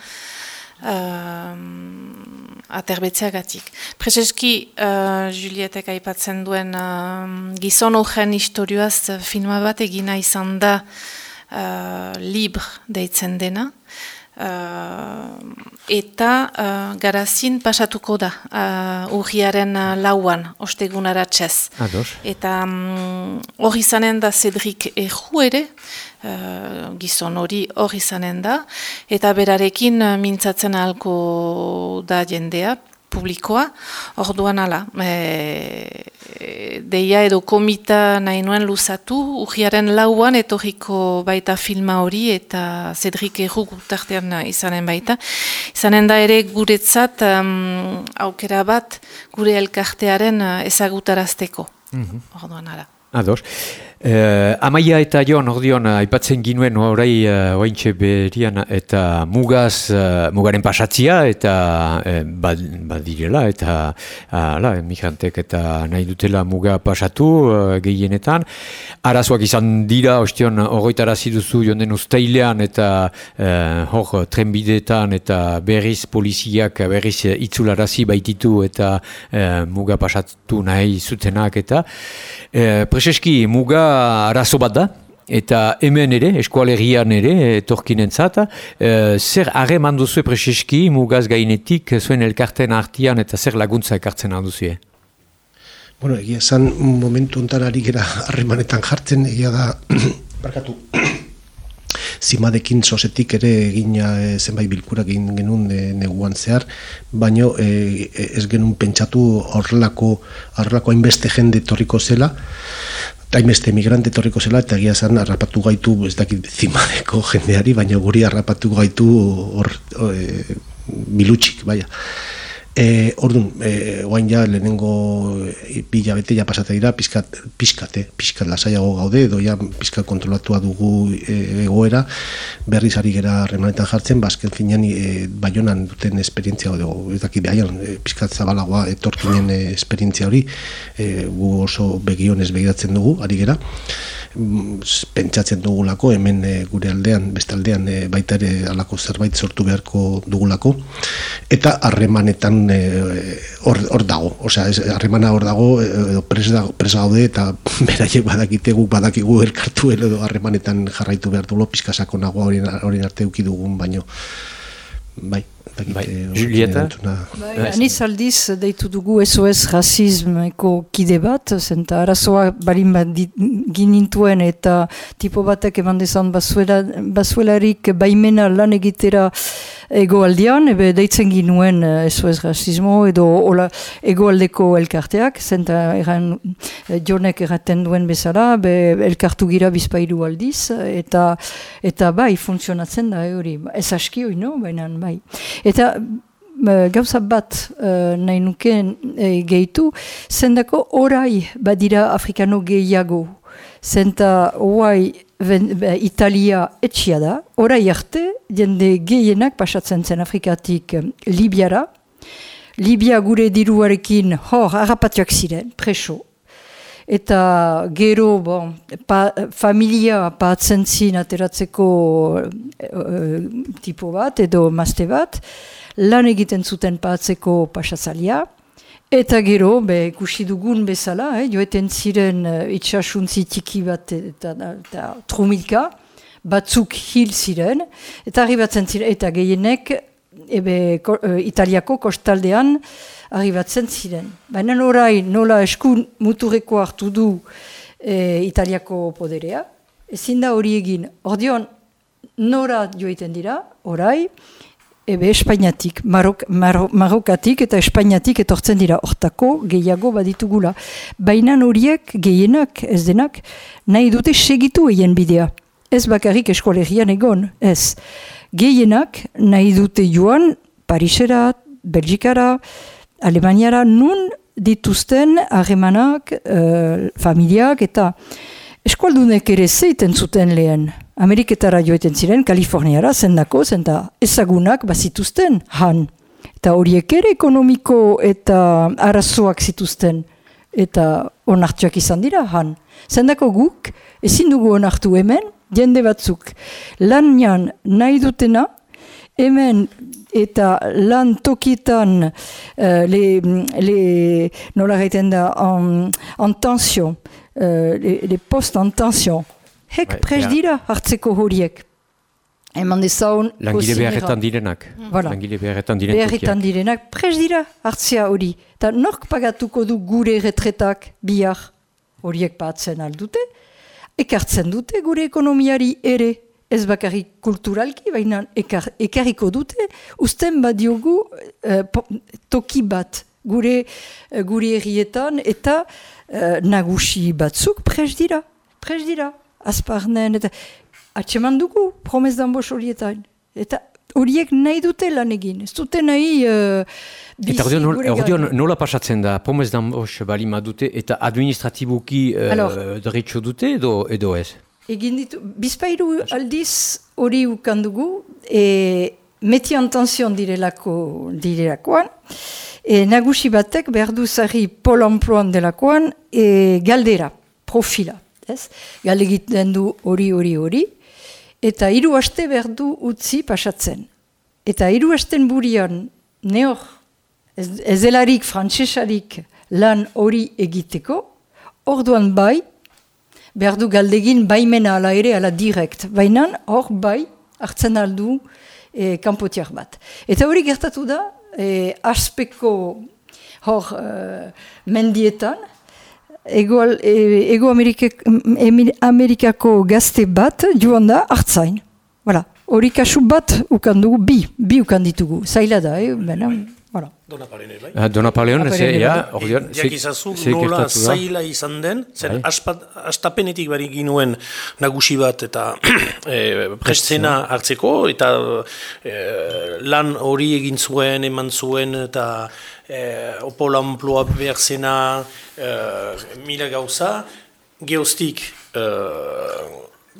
aterbetzeagatik. Prezeski, uh, Julietek aipatzen duen uh, gizon horren historioaz filma bat egina izan da uh, libre deitzen dena. Eta uh, garazin pasatuko da uh, urriaren uh, lauan, ostegun aratzez. Eta um, hori zanen da Cedric Erhu ere, uh, gizon hori hori zanen da, eta berarekin uh, mintzatzen ahalko da jendea, publikoa, orduan ala, e, deia edo komita nahi nuen luzatu, urriaren lauan etorriko baita filma hori eta Cedric Erru tartean izanen baita. Izanen da ere guretzat um, aukera bat gure elkartearen ezagutarazteko. Mm -hmm. Orduan ala. Ados. Uh, amaia eta joan ordion aipatzen ginuen orai uh, oaintxe berian eta mugaz, mugaren pasatzia eta uh, badirela eta uh, emigrantek eta nahi dutela muga pasatu gehienetan. Arazoak izan dira, ostion, horretara ziduzu jonden usteilean eta uh, hor trenbidetan eta berriz poliziak berriz itzularazi baititu eta uh, muga pasatu nahi zutenak eta uh, preseski muga arazo bat da, eta hemen ere, eskualerian ere, torkinen zata, e, zer hareman duzu preseski mugaz gainetik zuen elkarten artian eta zer laguntza ekartzen handuzu, Bueno, egia esan momentu ontan ari gera harremanetan jartzen, egia da, barkatu, zimadekin sosetik ere egina e, zenbait bilkurak egin genuen e, neguan zehar, baino e, ez genuen pentsatu horrelako, horrelako hainbeste jende torriko zela, hainbeste emigrante etorriko zela eta egia zan harrapatu gaitu ez dakit zimadeko jendeari, baina guri harrapatu gaitu hor e, milutxik, baina. E, Orduan, e, oain ja, lehenengo e, bila bete ja pasate dira, pizkat, pizkat, eh, pizkat lasaiago gaude, edo ja pizkat kontrolatua dugu e, egoera, berriz ari gera remanetan jartzen, bazken ba, finean e, baionan duten esperientzia, edo, ez dakit behaian, e, pizkat zabalagoa etorkinen esperientzia hori, e, gu oso begionez begiratzen dugu, ari gera, pentsatzen dugulako hemen e, gure aldean, beste aldean e, baita ere alako zerbait sortu beharko dugulako. Eta harremanetan e, hor dago, osea harremana hor dago edo pres dago pres gaude eta beraiek badakite guk badakigu elkartu edo harremanetan jarraitu behar dugu pizka sakonago horien arte eduki dugun baino. Bai Bai, Julieta? Bai, aniz aldiz, deitu dugu SOS rasismeko kide bat, zenta arazoa barin bat ginintuen eta tipo batek eman dezan basuelarik baimena lan egitera egoaldian, ebe deitzen ginuen eh, rasismo edo ola egoaldeko elkarteak, zenta eran eh, jonek erraten duen bezala, be elkartu gira bizpairu aldiz, eta eta bai, funtzionatzen da, hori, ez aski hori, no? baina bai. Eta gauza bat uh, nahi nuken e, gehitu, zendako orai badira afrikano gehiago. Zenta oai Italia etxia da, orai arte jende gehienak pasatzen zen Afrikatik Libiara. Libia gure diruarekin hor harrapatuak ziren, preso. Eta gero, bon, pa, familia patzen zin ateratzeko uh, tipo bat edo mazte bat, lan egiten zuten patzeko pasazalia. Eta gero, be, ikusi dugun bezala, eh, joeten ziren uh, itxasuntzi tiki bat eta, eta trumilka, batzuk hil ziren, eta arribatzen ziren, eta gehienek, ebe, ko, uh, italiako kostaldean, arribatzen ziren. Baina orai nola eskun muturreko hartu du e, italiako poderea, ezin da hori egin. Ordion, nora joiten dira, orai, ebe Espainiatik, Marok, Marokatik eta Espainiatik etortzen dira, hortako gehiago baditugula. Baina horiek gehienak, ez denak, nahi dute segitu egin bidea. Ez bakarrik eskolegian egon, ez. Gehienak nahi dute joan Parisera, Belgikara, Alemaniara nun dituzten harremanak, uh, familiak eta eskualdunek ere zeiten zuten lehen. Ameriketara joeten ziren, Kaliforniara zendako, zenda ezagunak bazituzten han. Eta horiek ere ekonomiko eta arazoak zituzten eta onartuak izan dira han. Zendako guk ezin dugu onartu hemen, jende batzuk lan nahi dutena, hemen eta lan tokitan uh, le, le, nola gaiten da en, en tension, uh, le, le post en tension. Hek bai, prez dira hartzeko horiek. eman dezaun... Langile beharretan direnak. Voilà. Langile beharretan diren Beharretan direnak, pres dira hartzia hori. Eta nork pagatuko du gure retretak bihar horiek batzen aldute, ekartzen dute gure ekonomiari ere, ez bakarrik kulturalki, baina ekar, ekarriko dute, usten badiogu eh, toki bat gure, eh, gure errietan, eta eh, nagusi batzuk pres dira, pres dira, azparnen, eta atseman dugu promez danbos horietan. Eta horiek nahi dute lan egin, ez dute nahi uh, Eta ordeon, nola, ordeon nola pasatzen da, promez danbosch balima dute eta administratibuki uh, deritxo dute edo, edo ez? Egin ditu, bizpairu aldiz hori ukandugu, e, meti antenzion direlako direlakoan, e, nagusi batek behar du zari pol delakoan, e, galdera, profila, ez? Galde egiten du hori, hori, hori, eta hiru aste behar du utzi pasatzen. Eta hiru asten burian, neor, ez, ez frantsesarik lan hori egiteko, orduan bai, behar du galdegin baimena ala ere ala direkt. Baina hor bai hartzen aldu e, kanpotiar bat. Eta hori gertatu da, e, aspeko hor e, mendietan, Ego, e, Ego Amerikako gazte bat joan da hartzain. Voilà. Hori kasu bat ukan dugu, bi, bi ukan ditugu. Zaila da, eh? Baina, voilà. Dona parene, bai. Dona Paleon, ze, Apalene, ja, ze- Jakizazu ze nola zaila izan den, zen Bai. astapenetik bari ginuen nagusi bat eta e, prestzena hartzeko eta e, lan hori egin zuen, eman zuen eta e, opol amploa behar zena e, mila gauza, geostik e,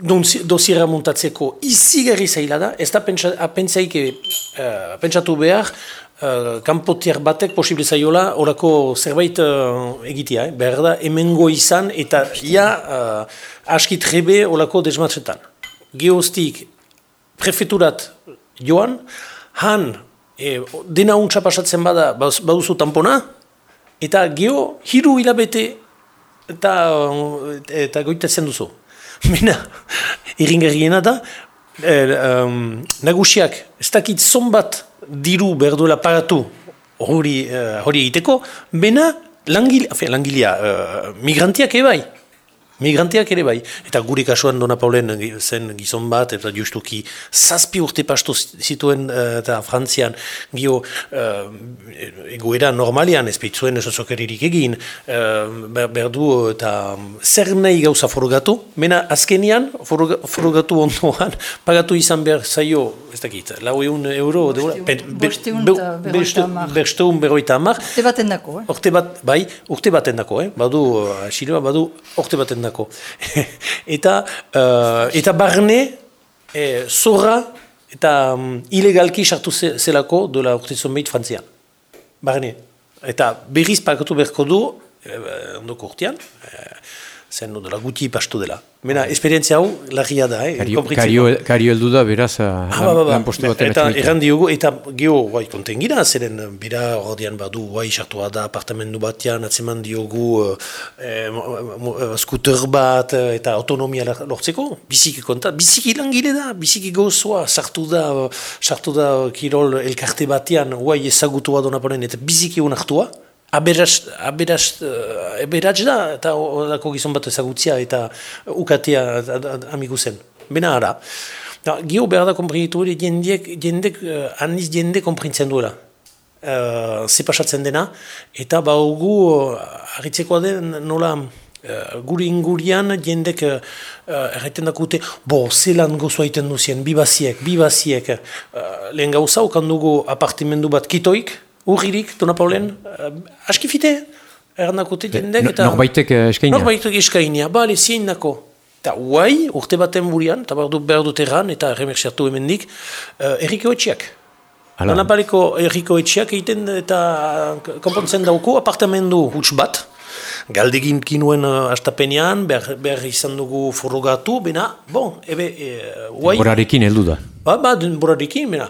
dosiera montatzeko izigarri zaila da, ez da pentsa, pentsaik e, pentsatu behar, uh, kanpotiar batek posible zaiola orako zerbait uh, egitea, eh? behar da hemengo izan eta ia uh, aski trebe orako desmatzetan. Geostik prefeturat joan, han e, dena untsa pasatzen bada baduzu tampona, eta geho hiru hilabete eta, eta goitatzen duzu. Mena, irringarriena da, eh, um, nagusiak ez dakit zonbat diru behar duela pagatu hori, eh, egiteko, bena langil, afe, langilia, eh, migrantiak ebai. Migrantiak ere bai. Eta gure kasuan Dona Paulen zen gizon bat, eta justuki zazpi urte pasto zituen eh, eta Frantzian gio uh, egoera normalian ez baitzuen esozokeririk egin, uh, ber, berdu eta zer nahi gauza forogatu, mena azkenian foroga, forogatu ondoan pagatu izan behar zaio, ez dakit, lau eun euro, bersteun berroita hamar, Te baten dako, eh? Bat, bai, urte baten dako, eh? badu, uh, badu urte baten dako. eta, uh, eta barne, eh, zorra eta um, ilegalki sartu ze, zelako dola urte zonbeit frantzian. Barne. Eta berriz pagatu beharko du, eh, ondoko urtean, eh, zen dola guti pastu dela. Mena, esperientzia hau, larria da, eh? Kario, kario, kario heldu da, beraz, ah, Ah, ba, ba, ba. lan postu baten eta erran diogu, eta geho, guai, konten gira, zeren, bera, ordean badu, guai, sartua da, apartamendu batean, atzeman diogu, eh, mo- eh, skuter bat, eh, eta autonomia lortzeko, biziki konta, biziki langile da, biziki gozoa, sartu da, eh, sartu da, kirol elkarte batean, guai, ezagutua donaponen, eta biziki onartua, Aberaz, uh, aberaz da, eta horako gizon bat ezagutzia eta ukatea amigu zen. Bena ara. Da, Gio behar da komprenitu hori jendek, jendek, uh, aniz jende komprintzen duela. Uh, ze pasatzen dena, eta baugu uh, arritzekoa den nola uh, guri ingurian jendek uh, erraiten dakute, bo, zelan gozoa iten duzien, bibaziek, bibaziek, uh, lehen gauza, okan dugu apartimendu bat kitoik, urririk, dona paulen, uh, askifite, erran dakute jendek, No- eta... Norbaitek eh, eskaina. Norbaitek eskainia, bale, zien nako. Eta guai, urte baten burian, eta behar du behar dut erran, eta remerxiatu hemendik, uh, erriko etxiak. Hala. Donapaleko erriko etxiak egiten eta konpontzen dauko apartamendu huts bat, galdegin kinuen uh, astapenean, behar, behar izan dugu forrogatu, bena, bon, ebe, e, guai, Horarekin heldu da. Ba, ba, denborarekin, mena,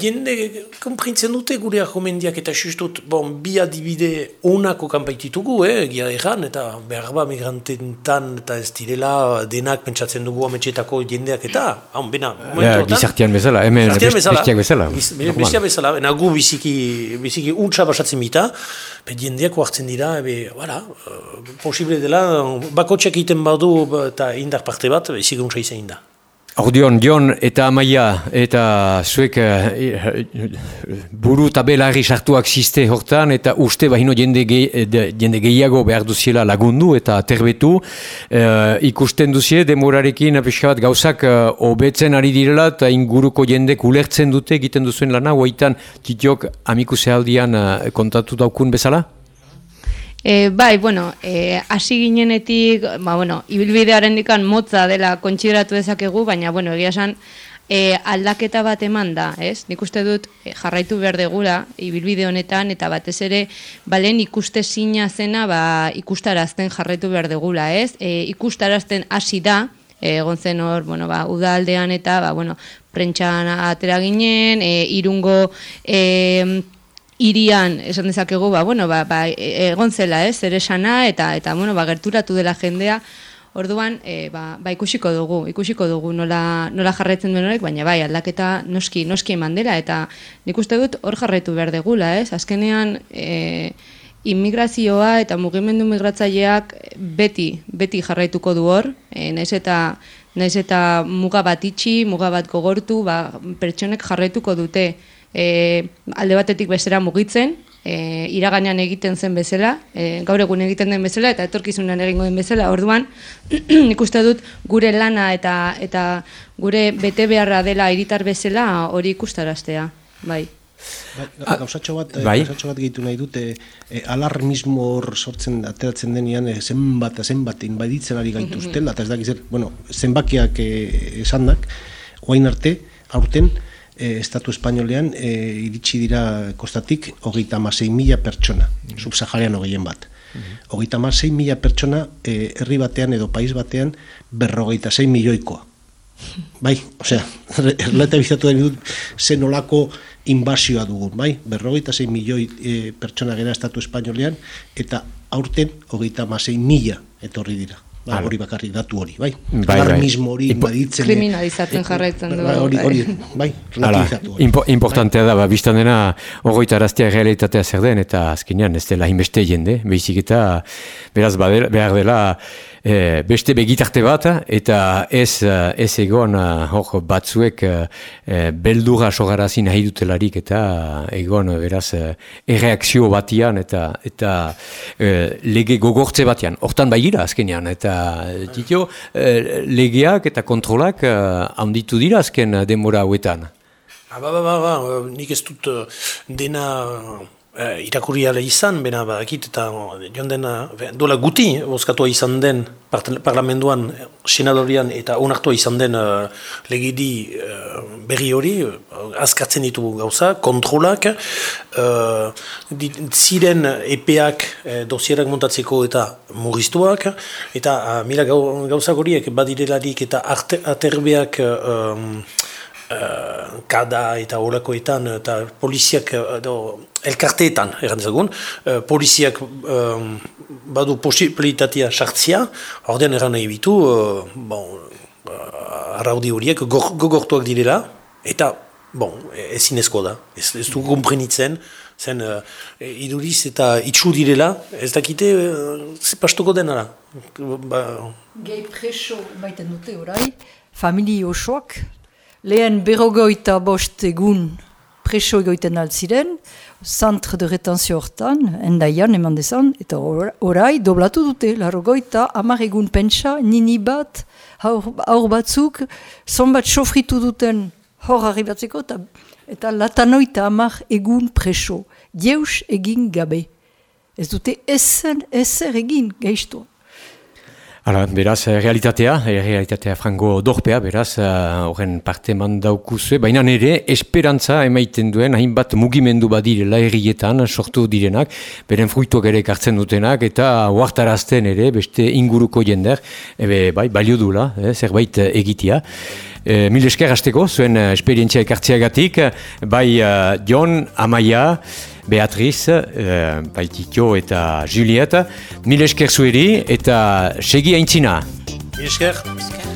jende, komprintzen dute gure argumendiak eta justut, bon, bi adibide onako kanpaititugu, eh, gira erran, eta behar ba, migrantentan eta ez direla denak pentsatzen dugu ametxetako jendeak eta, hau, bena, momentu Gizartian bezala, hemen bestiak bezala. Bestiak bezala, bena gu biziki, biziki untsa basatzen bita, pe jendeak hartzen dira, ebe, wala, uh, posible dela, bakotxak egiten badu eta indar parte bat, biziki untsa izan da. Ordion, Dion eta Amaia eta zuek uh, buru tabelari sartuak ziste hortan eta uste bahino jende, ge, jende gehiago behar duziela lagundu eta terbetu. Uh, ikusten duzie, demorarekin apiskat gauzak uh, obetzen ari direla eta inguruko jende ulertzen dute egiten duzuen lana, guaitan titiok amiku zehaldian uh, kontatu daukun bezala? E, bai, bueno, e, hasi ginenetik, ba, bueno, ibilbidearen dikan motza dela kontsideratu dezakegu, baina, bueno, egia esan, e, aldaketa bat eman da, ez? Nik uste dut e, jarraitu behar degula ibilbide honetan, eta batez ere, balen ikuste zina zena, ba, ikustarazten jarraitu behar degula, ez? E, ikustarazten hasi da, egon zen hor, bueno, ba, udaldean eta, ba, bueno, prentxan atera ginen, e, irungo, e, irian esan dezakegu ba, bueno, ba, ba, e, egon zela ez, ere sana eta, eta bueno, ba, gerturatu dela jendea. Orduan e, ba, ba, ikusiko dugu ikusiko dugu nola, nola jarretzen duen horrek baina bai aldaketa noski noski eman dela eta nik uste dut hor jarraitu behar degula ez, azkenean e, immigrazioa eta mugimendu migratzaileak beti beti jarraituko du hor e, naiz eta naiz eta muga bat itxi, muga bat gogortu ba, pertsonek jarraituko dute e, alde batetik bestera mugitzen, e, iraganean egiten zen bezala, e, gaur egun egiten den bezala, eta etorkizunan egingo den bezala, orduan, nik uste dut gure lana eta eta gure bete beharra dela iritar bezala hori ikustaraztea, bai. Bai, gauzatxo bat, bai. gauzatxo bat gehitu nahi dute, e, alarmismo hor sortzen ateratzen denean, e, zenbat, zenbat, inbaditzen ari gaituzten, eta ez dakiz, bueno, zenbakiak e, esandak, oain arte, aurten, e, Estatu Espainolean e, iritsi dira kostatik hogeita amasei mila pertsona, mm subsaharian hogeien bat. Mm -hmm. Hogeita amasei mila pertsona e, herri batean edo pais batean berrogeita zei milioikoa. Bai, osea, erleta bizatu den dut zen olako inbasioa dugun, bai? Berrogeita zei milioi e, pertsona gena Estatu Espainolean eta aurten hogeita amasei mila etorri dira. Ba, hori bakarrik datu hori, bai? Bai, bai. hori baditzen... Kriminalizatzen eh, jarraitzen du. Bai, hori, hori, bai, relativizatu hori. Impo, importantea da, ba, biztan dena, ogoita araztea realitatea zer den, eta azkenean ez dela inbeste jende, behizik eta beraz behar dela e, beste begitarte bat, eta ez, ez egon hor batzuek e, beldura sogarazin nahi dutelarik, eta egon beraz erreakzio batian, eta eta e, lege gogortze batian. Hortan bai gira azkenean, eta ditio, e, legeak eta kontrolak handitu dira azken demora hauetan. Ba, ba, ba, ba, nik ez dut dena Uh, irakurri izan, bena bakit eta joan dena, duela guti, oskatua izan den parlamentuan, senadorian eta onartua izan den uh, legedi uh, berri hori, uh, azkatzen ditugu gauza, kontrolak, uh, ziren epeak uh, dosierak montatzeko eta murriztuak, eta uh, mila gauza horiek badirelarik eta aterbeak uh, kada eta horakoetan eta poliziak edo elkarteetan errantzagun, uh, poliziak um, badu posibilitatea sartzia, ordean erran nahi bitu, uh, bon, uh, arraudi horiek gogortuak direla, eta bon, ezin ezko da, ez, ez du komprenitzen, zen uh, iduriz eta itxu direla, ez dakite, uh, ze pastuko denara. Ba... Gehi preso baiten dute orai, famili osoak, lehen berrogoita bost egun preso egoiten altziren, centre de retenzio hortan, endaian eman dezan, eta orai doblatu dute, larrogoita amar egun pentsa, nini bat, aur batzuk, zonbat sofritu duten hor arribatzeko, eta, eta latanoita amar egun preso, dieus egin gabe. Ez dute ezen, ezer egin gehistu. Hala, beraz, eh, realitatea, eh, realitatea frango dorpea, beraz, eh, horren parte mandaukuzue, baina nire esperantza emaiten duen, hainbat mugimendu badirela errietan sortu direnak, beren fruituak ere kartzen dutenak, eta huartarazten ere, beste inguruko jender, ebe, bai, balio dula, eh, zerbait egitia. E, mil esker hasteko, zuen esperientzia ekartziagatik, bai John, Amaia, Beatriz, uh, Baititio eta Julieta. Mil esker zueri eta segi aintzina. Mil esker.